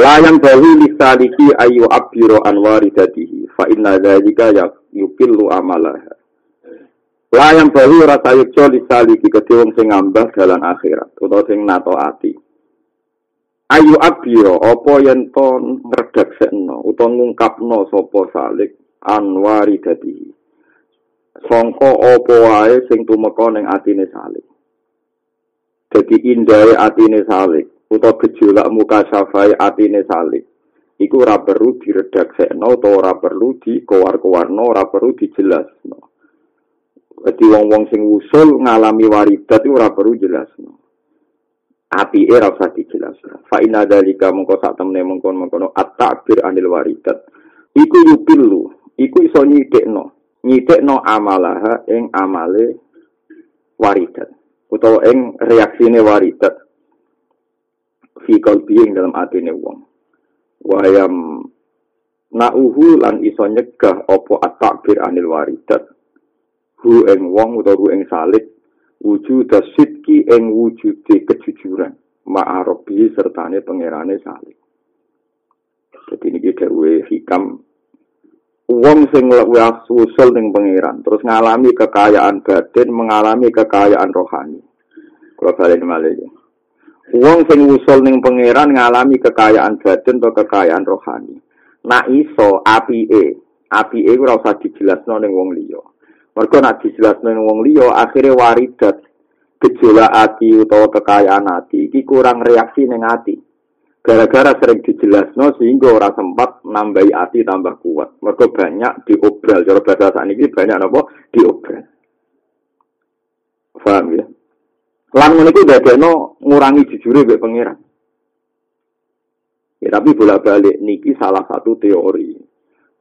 Layang bahu lisaliki ayu abiro anwari dadihi fa inna dzalika yukillu amalah. Layang bahu rasa yukjo lisaliki kedhe wong sing ngambah dalan akhirat utawa sing nato ati. Ayu abiro apa yen to ngredaksekno utawa ngungkapno sapa salik anwari dadihi. Sangka apa wae sing tumeka atine salik. Dadi indahe atine salik utawa gejolak muka syafai atine salib. Iku ora perlu diredaksekno utawa ora perlu dikowar-kowarno ora perlu dijelasno. Jadi wong-wong sing usul ngalami waridat itu ora perlu jelasno. Api era usah dijelasno. Fa inna dalika mengko sak temene mengkon-mengkono at-ta'bir anil waridat. Iku yupilu iku iso nyidekno nyidekno amalaha ing amale waridat utawa ing reaksine waridat fi qalbi dalam atine wong wayam nauhu lan iso nyegah apa at-takbir anil waridat hu ing wong utawa hu ing salib wujud sidki ing wujude kejujuran ma'arobi sertane pangerane salib jadi ini kita hikam Wong sing luwih usul ning pangeran, terus ngalami kekayaan batin, mengalami kekayaan rohani. Kalau balik malih. Wong sing usul ning pangeran ngalami kekayaan batin atau kekayaan rohani. Nak iso apike, apike ora usah dijelasno ning wong liya. Mergo nak dijelasno ning wong liya akhire waridat gejolak ati utawa kekayaan ati iki kurang reaksi ning ati. Gara-gara sering dijelasno sehingga ora sempat nambahi ati tambah kuat. Mergo banyak diobral. Cara bahasa sakniki banyak napa diobral. Paham ya? Lan ngono iku dadekno ngurangi jujure mbek pangeran. Ya tapi bolak-balik niki salah satu teori.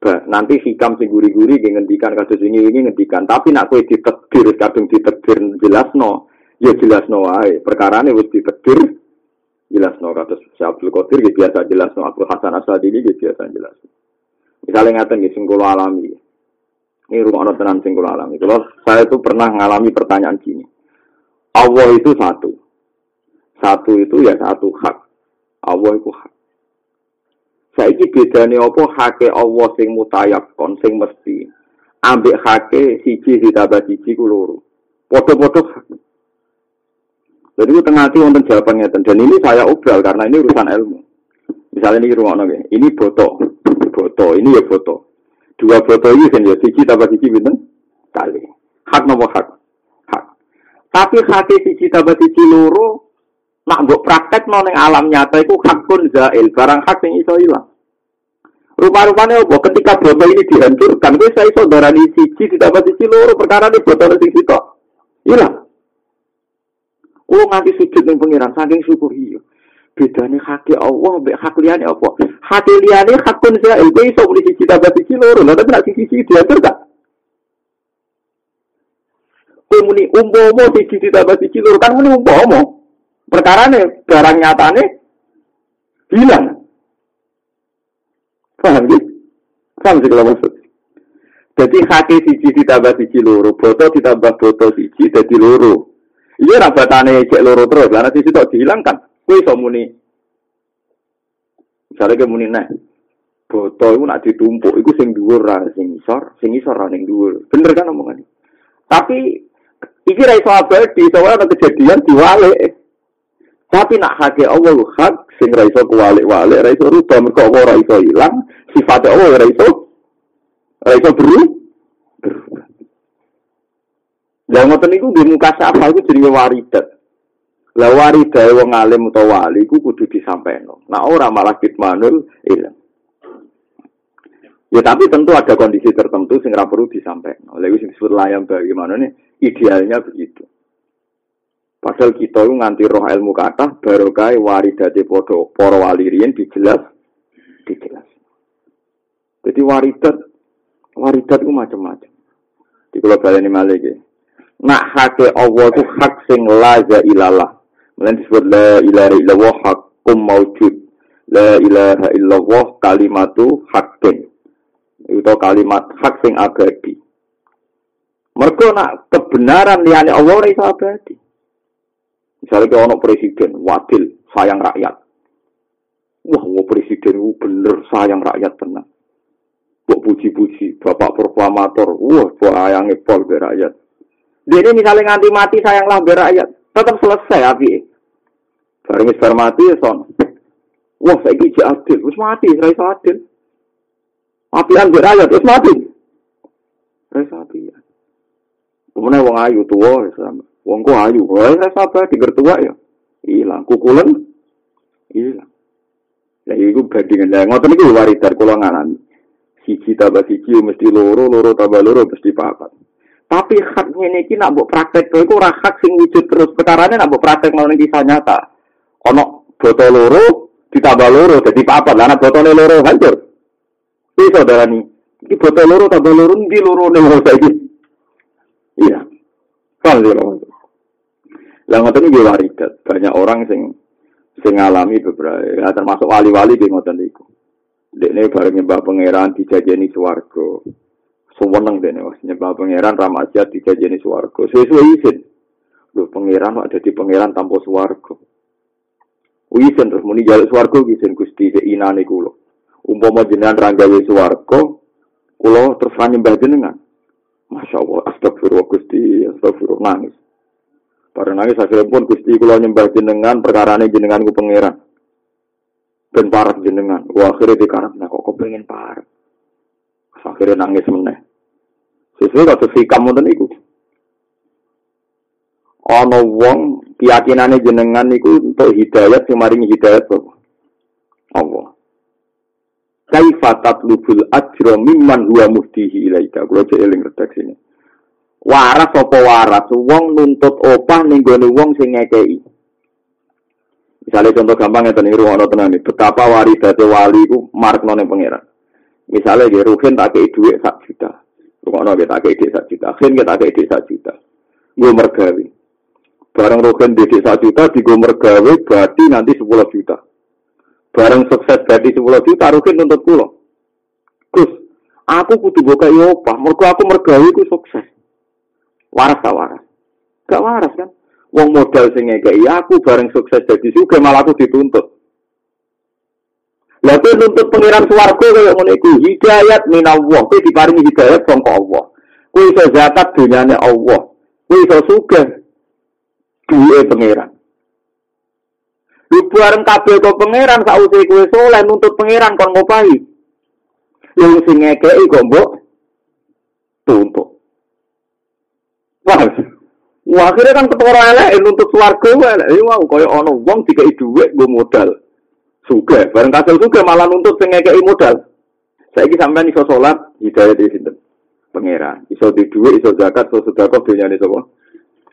Bah, nanti hikam sing guri-guri ngendikan kados ini ini ngendikan, tapi nak kowe ditekdir kadung ditekdir jelasno, ya jelasno wae. Perkarane wis ditekdir jelasno kados Abdul Qadir ya biasa jelasno Abdul Hasan Asadili ya biasa jelasno. Misalnya ngaten nggih sing kula alami. Ini rumah tenan sing kula alami. Kalau saya itu pernah ngalami pertanyaan gini. Allah itu satu. Satu itu ya satu hak. Allah itu hak. Saiki bedane apa hake Allah sing mutayakon sing mesti. Ambek hake siji ditambah siji ku loro. Padha-padha hak. Jadi itu tengah hati untuk jawabannya dan ini saya obral karena ini urusan ilmu. Misalnya ini rumah nabi, ini foto, foto, ini ya foto. Dua foto ini kan ya siji tambah siji bintang kali. Hak nopo hak. Tapi hati siji tambah siji loro nak mbok praktek nang alam nyata iku hakun zail, barang hak sing iso ilang. Rupa-rupanya apa? Ketika botol ini dihancurkan, gue saya iso darani siji ditambah siji loro perkara di botol sing sitok. Hilang. Oh nganti sujud ning pangeran saking syukur iya. Bedane hak Allah mbek hak liyane apa? Hak liyane hakun zail, gue iso beli siji tambah siji loro, lha tapi nak siji dihancurkan. Kowe muni umpama siji ditambah siji loro kan muni umpama. Perkarane barang nyatane hilang. Paham gitu? Paham sih kalau maksud. Jadi hati siji ditambah siji loro, botol ditambah botol siji jadi loro. Iya rabatane cek loro terus, karena sisi tak dihilangkan. Kue iso muni. Misalnya ke muni nah, botol itu nak ditumpuk, itu sing dhuwur ra sing isor, sing isor ra ning dhuwur. Bener kan omongan Tapi Iki ra iso abadi, soalnya ada kejadian diwalik. Tapi nak hake Allah hak sing ra iso kuwalik-walik, ra iso rubah mergo apa ra iso ilang, sifat Allah ra iso ra iso beru. Lah ngoten niku di muka syafa iku jenenge waridat. Lah waridah wong alim utawa wali iku kudu disampaino. Nah ora malah kitmanul ilang. Ya tapi tentu ada kondisi tertentu sing ora perlu disampaikan. Oleh itu disebut layam bagaimana nih idealnya begitu. Padahal kita itu nganti roh ilmu kata baru kai waridate podo poro walirian dijelas dijelas. Jadi waridat waridat itu macam-macam. Di kalau ini ya. Nak hake Allah itu hak sing laza ilalah. Melain disebut la ilaha illallah hakum maujud. La ilaha illallah kalimatu hakin itu kalimat hak sing abadi. Mereka nak kebenaran liyane Allah ora iso abadi. Misalnya kalau presiden, wakil, sayang rakyat. Wah, mau presiden uh, bener sayang rakyat tenang. Kok puji-puji, bapak proklamator, wah, buat ayangnya pol rakyat. Ini misalnya nganti mati sayanglah rakyat, tetap selesai api. Barang wis mati ya son. Wah, saya gigi adil, wis mati, saya adil. Apian rakyat, wis mati. Saya apian. Kemudian wong ayu tua, wong kok ayu, wah, saya sabar, digertua ya. Hilang, kukulen, hilang. Lah iku bandingan lah ngoten iki waridan kula ngalami. Siji tambah siji mesti loro, loro tambah loro mesti papat. Tapi hak ngene iki nak mbok praktek iku ora hak sing wujud terus. Perkarane nak mbok praktek mau kisah nyata. Ono botol loro ditambah loro jadi papat. Lah nek botole loro hancur. Iki saudarani. Iki botol loro tambah loro ndi loro ning saiki. Iya. Kan lho. Lah ngoten iki waridat. Banyak orang sing sing ngalami beberapa ya, termasuk wali-wali di ngoten niku. Dekne bareng nyembah pangeran dijajeni swarga. Suweneng dene wis nyembah pangeran ramaja dijajeni swarga. Sesuai izin. Lho pangeran kok dadi pangeran tanpa swarga. Izin terus muni jaluk swarga izin Gusti de inane kula. Umpama jenengan ra gawe swarga, kula terus nyembah jenengan. Masya Allah, astagfirullah Gusti, astagfirullah nangis. Para nangis akhirnya pun Gusti kula nyembah jenengan perkara ini jenengan ku pangeran. Ben parah jenengan. Wah akhirnya nah kok pengen parah. Akhirnya nangis meneh. Sesuai kata sikam ngoten iku. Ana wong keyakinane jenengan niku untuk hidayat sing maringi hidayat kok. Allah. Kaifa tatlubul ajra mimman huwa muftihi ilaika. Kula cek eling redaksi ini. Waras apa waras? Wong nuntut opah ning gone wong sing ngekeki. Misalnya contoh gampang ya tadi ruang tenan betapa waridate wali ku markno ning pangeran. Misalnya dia ruhin tak kei duit sak juta. Ruang kita kei duit sak juta. Ruhin kita kei duit sak juta. Gue mergawe. Bareng ruhin duit sak juta di gue mergawe berarti nanti sepuluh juta. Bareng sukses berarti sepuluh juta ruhin nuntut pulau Gus, aku kudu gue opah, mergo aku mergawe ku sukses. Waras tak waras? Gak waras kan? Wong modal sing ngekei aku bareng sukses jadi juga malah aku dituntut. Lalu nuntut pengiran suwargo kayak ngono iku hidayat minallah, kowe diparingi hidayat sangka Allah. Kowe iso zakat dunyane Allah. Kowe iso sugih duwe pengiran. Lu bareng kabeh kok pangeran sause kowe soleh nuntut pangeran kon ngopahi. Yang sing ngekei kok mbok tuntut. Wah, akhirnya kan ketara elek nuntut swarga elek. Ya mau kaya ana wong dikai dhuwit nggo modal. Suge, bareng kasil suge malah nuntut sing ngekeki modal. Saiki sampean iso salat hidayah di sinten? Pangeran. Iso di dhuwit, iso zakat, iso sedekah dunyane sapa?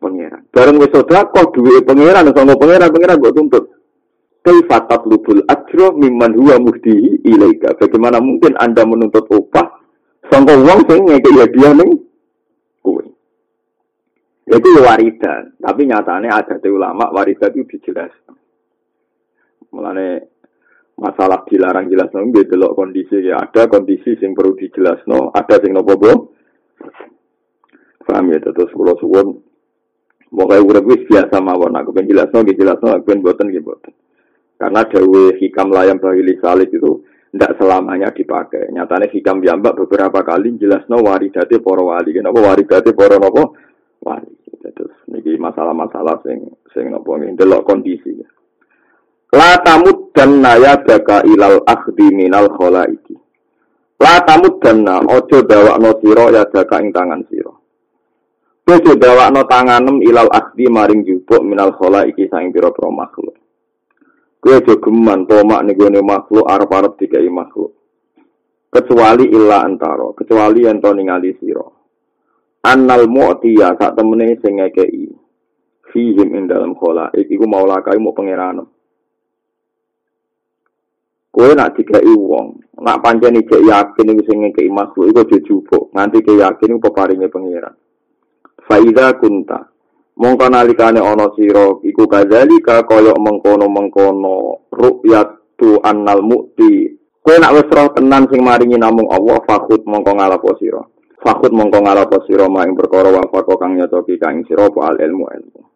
Pangeran. Bareng wis sedekah dhuwit pangeran, sanggo pangeran, pangeran kok tuntut. Kaifa tatlubul ajra mimman huwa muhdihi ilaika. Bagaimana mungkin Anda menuntut upah sangka wong sing ngekeki hadiah ning Itu waridan, tapi nyatanya ada ulama waridan itu dijelas. Mulane masalah dilarang jelas no, gitu loh kondisi ya ada kondisi yang perlu dijelas no, ada yang nopo bo. Paham ya, terus kalau suwon, mau kayak udah biasa mawon aku jelas no, jelas no, aku pengen buatan gitu. Karena dawe hikam layam bagi salib itu tidak selamanya dipakai. Nyatanya hikam jambak beberapa kali jelas no waridati poro wali. Kenapa waridati poro nopo wali. Niki masalah-masalah sing sing napa delok kondisi. La tamud dan naya baka ilal akhdi minal kholaiki. La tamud dan na ojo no siro ya baka ing tangan siro. Ojo no tanganem ilal akhdi maring jubuk minal kholaiki saing pira-pira makhluk. Kowe aja geman tomak ning gone makhluk arep-arep dikai makhluk. Kecuali illa antara, kecuali to ningali sira. Annal mu'tiya sak temene sing ngekei fihim ing dalam khola iki ku maula kai mau pangeran kowe nak dikai wong nak pancen iki yakin iki sing ngekei makhluk iku jujubuk nganti ke yakin iku peparinge pangeran faida kunta mongko nalikane ana sira iku kadzalika kaya mengkono-mengkono ru'yatu annal mu'ti. Kowe nak wis tenan sing maringi namung Allah fakut mongko ngalapo sira Fakut mongko ngalapo sira maing perkara wa fako kang nyocoki kang al ilmu ilmu.